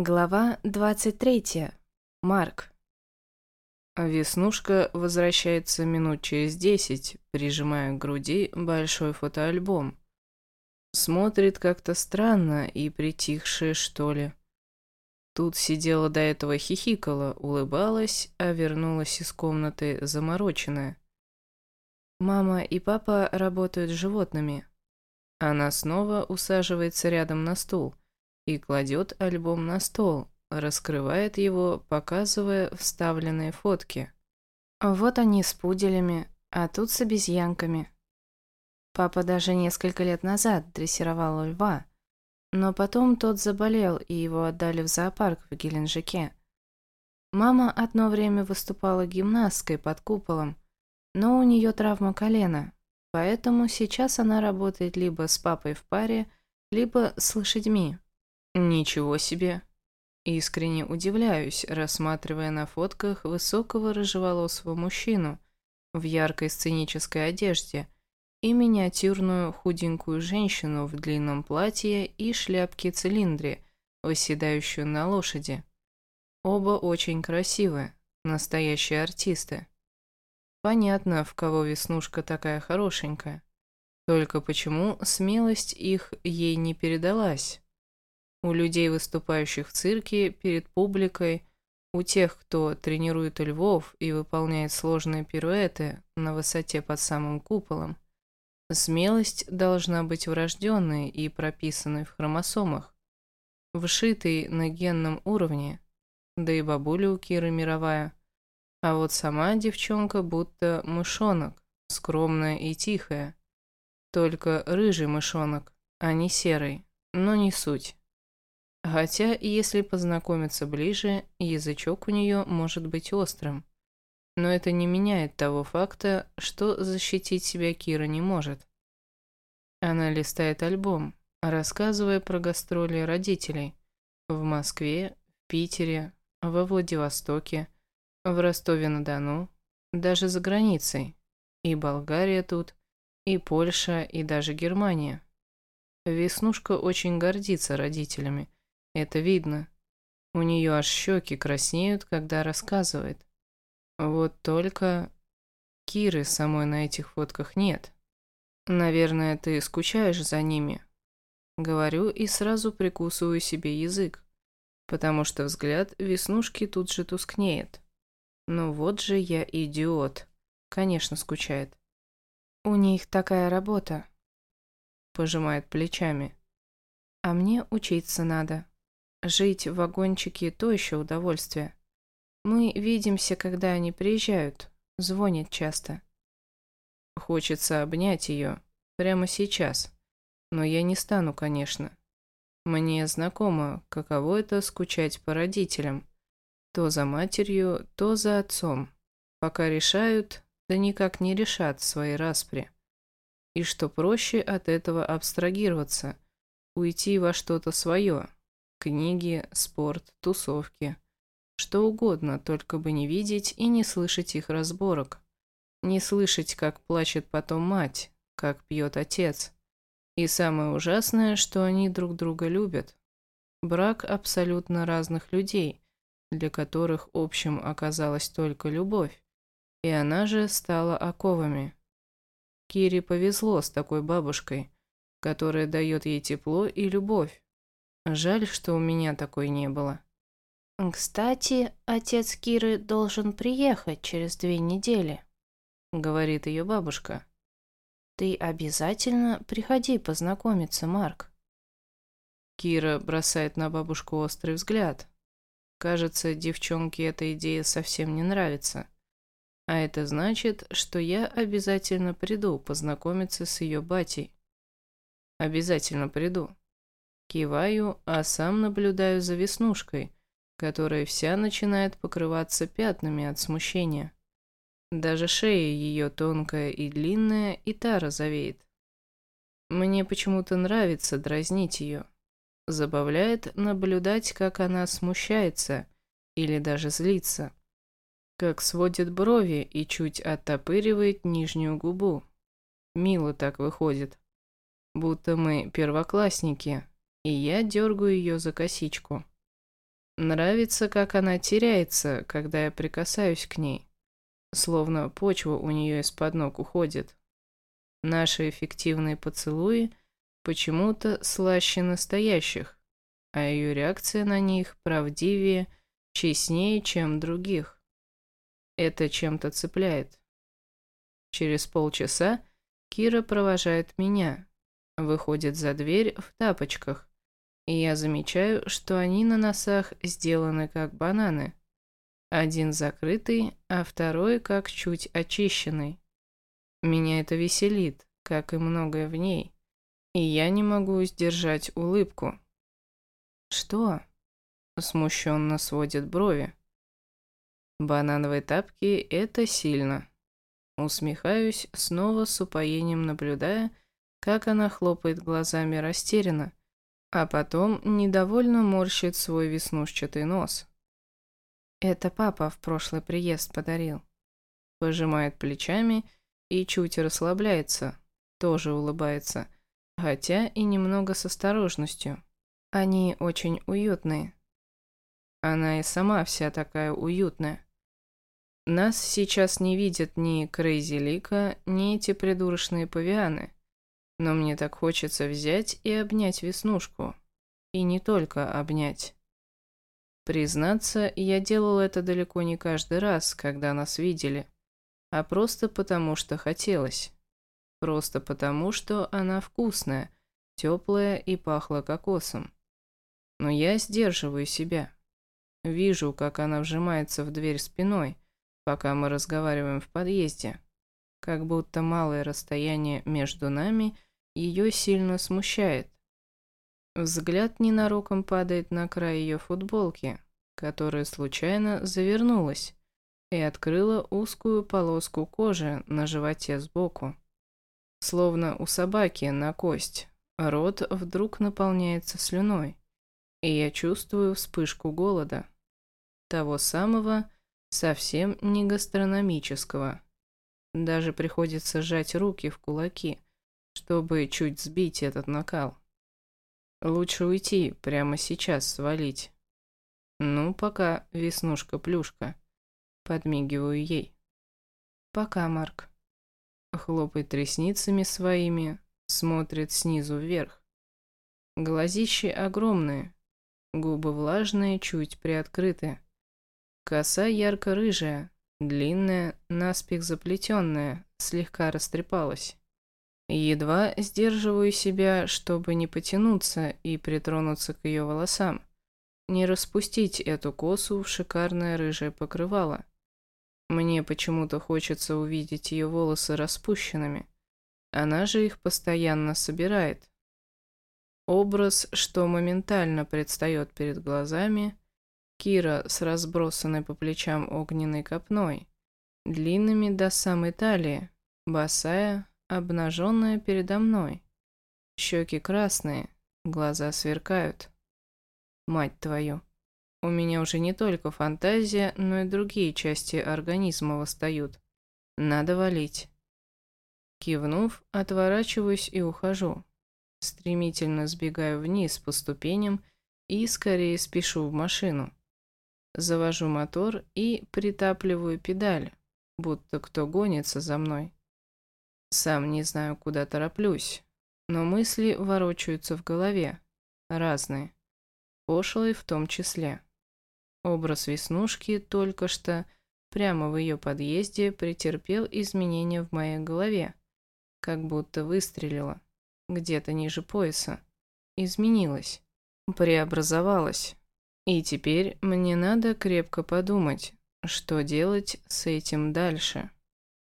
Глава 23. Марк. Веснушка возвращается минут через десять, прижимая к груди большой фотоальбом. Смотрит как-то странно и притихшая, что ли. Тут сидела до этого хихикала, улыбалась, а вернулась из комнаты замороченная. Мама и папа работают с животными. Она снова усаживается рядом на стул – и кладет альбом на стол, раскрывает его, показывая вставленные фотки. Вот они с пуделями, а тут с обезьянками. Папа даже несколько лет назад дрессировал льва, но потом тот заболел, и его отдали в зоопарк в Геленджике. Мама одно время выступала гимнасткой под куполом, но у нее травма колена, поэтому сейчас она работает либо с папой в паре, либо с лошадьми. Ничего себе. Искренне удивляюсь, рассматривая на фотках высокого рыжеволосого мужчину в яркой сценической одежде и миниатюрную худенькую женщину в длинном платье и шляпке-цилиндре, восседающую на лошади. Оба очень красивые, настоящие артисты. Понятно, в кого Веснушка такая хорошенькая. Только почему смелость их ей не передалась? У людей, выступающих в цирке, перед публикой, у тех, кто тренирует львов и выполняет сложные пируэты на высоте под самым куполом, смелость должна быть врожденной и прописанной в хромосомах, вшитой на генном уровне, да и бабуля у Киры мировая. А вот сама девчонка будто мышонок, скромная и тихая. Только рыжий мышонок, а не серый, но не суть. Хотя, если познакомиться ближе, язычок у нее может быть острым. Но это не меняет того факта, что защитить себя Кира не может. Она листает альбом, рассказывая про гастроли родителей в Москве, в Питере, во Владивостоке, в Ростове-на-Дону, даже за границей. И Болгария тут, и Польша, и даже Германия. Веснушка очень гордится родителями – это видно. У нее аж щеки краснеют, когда рассказывает. Вот только Киры самой на этих фотках нет. Наверное, ты скучаешь за ними. Говорю и сразу прикусываю себе язык, потому что взгляд веснушки тут же тускнеет. Ну вот же я идиот. Конечно, скучает. У них такая работа. Пожимает плечами. А мне учиться надо. Жить в вагончике – то еще удовольствие. Мы видимся, когда они приезжают. Звонят часто. Хочется обнять ее. Прямо сейчас. Но я не стану, конечно. Мне знакомо, каково это скучать по родителям. То за матерью, то за отцом. Пока решают, да никак не решат свои распри. И что проще от этого абстрагироваться, уйти во что-то свое, Книги, спорт, тусовки. Что угодно, только бы не видеть и не слышать их разборок. Не слышать, как плачет потом мать, как пьет отец. И самое ужасное, что они друг друга любят. Брак абсолютно разных людей, для которых общим оказалась только любовь. И она же стала оковами. Кире повезло с такой бабушкой, которая дает ей тепло и любовь, Жаль, что у меня такой не было. «Кстати, отец Киры должен приехать через две недели», — говорит ее бабушка. «Ты обязательно приходи познакомиться, Марк». Кира бросает на бабушку острый взгляд. Кажется, девчонке эта идея совсем не нравится. А это значит, что я обязательно приду познакомиться с ее батей. Обязательно приду. Киваю, а сам наблюдаю за веснушкой, которая вся начинает покрываться пятнами от смущения. Даже шея ее тонкая и длинная, и та розовеет. Мне почему-то нравится дразнить ее. Забавляет наблюдать, как она смущается или даже злится. Как сводит брови и чуть оттопыривает нижнюю губу. Мило так выходит. Будто мы первоклассники, и я дергаю ее за косичку. Нравится, как она теряется, когда я прикасаюсь к ней. Словно почва у нее из-под ног уходит. Наши эффективные поцелуи почему-то слаще настоящих, а ее реакция на них правдивее, честнее, чем других. Это чем-то цепляет. Через полчаса Кира провожает меня, выходит за дверь в тапочках, и я замечаю, что они на носах сделаны как бананы. Один закрытый, а второй как чуть очищенный. Меня это веселит, как и многое в ней, и я не могу сдержать улыбку. «Что?» – смущенно сводит брови. Банановые тапки – это сильно. Усмехаюсь, снова с упоением наблюдая, как она хлопает глазами растерянно, а потом недовольно морщит свой веснушчатый нос. Это папа в прошлый приезд подарил. Пожимает плечами и чуть расслабляется, тоже улыбается, хотя и немного с осторожностью. Они очень уютные. Она и сама вся такая уютная. Нас сейчас не видят ни Крейзи Лика, ни эти придурочные павианы. Но мне так хочется взять и обнять Веснушку. И не только обнять. Признаться, я делал это далеко не каждый раз, когда нас видели, а просто потому, что хотелось. Просто потому, что она вкусная, теплая и пахла кокосом. Но я сдерживаю себя. Вижу, как она вжимается в дверь спиной, пока мы разговариваем в подъезде. Как будто малое расстояние между нами ее сильно смущает. Взгляд ненароком падает на край ее футболки, которая случайно завернулась и открыла узкую полоску кожи на животе сбоку. Словно у собаки на кость, рот вдруг наполняется слюной, и я чувствую вспышку голода. Того самого, Совсем не гастрономического. Даже приходится сжать руки в кулаки, чтобы чуть сбить этот накал. Лучше уйти, прямо сейчас свалить. Ну, пока, веснушка-плюшка. Подмигиваю ей. Пока, Марк. Хлопает ресницами своими, смотрит снизу вверх. Глазищи огромные, губы влажные, чуть приоткрыты. Коса ярко-рыжая, длинная, наспех заплетенная, слегка растрепалась. Едва сдерживаю себя, чтобы не потянуться и притронуться к ее волосам. Не распустить эту косу в шикарное рыжее покрывало. Мне почему-то хочется увидеть ее волосы распущенными. Она же их постоянно собирает. Образ, что моментально предстает перед глазами, Кира с разбросанной по плечам огненной копной, длинными до самой талии, босая, обнаженная передо мной. Щеки красные, глаза сверкают. Мать твою. У меня уже не только фантазия, но и другие части организма восстают. Надо валить. Кивнув, отворачиваюсь и ухожу. Стремительно сбегаю вниз по ступеням и скорее спешу в машину. Завожу мотор и притапливаю педаль, будто кто гонится за мной. Сам не знаю, куда тороплюсь, но мысли ворочаются в голове, разные, пошлые в том числе. Образ Веснушки только что прямо в ее подъезде претерпел изменения в моей голове, как будто выстрелила, где-то ниже пояса, изменилась, преобразовалась. И теперь мне надо крепко подумать, что делать с этим дальше.